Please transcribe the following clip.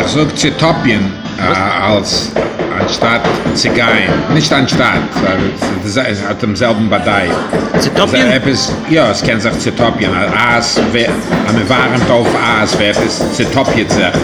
Er sagt Zetopien äh, als anstatt Zigein. Nicht anstatt, äh, es es hat demselben Badei. Zetopien? Also etwas, ja, es kennt sich Zetopien. Aas, wer- am warmt auf Aas wer es Zetopien sagt.